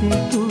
de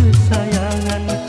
Terima kasih kerana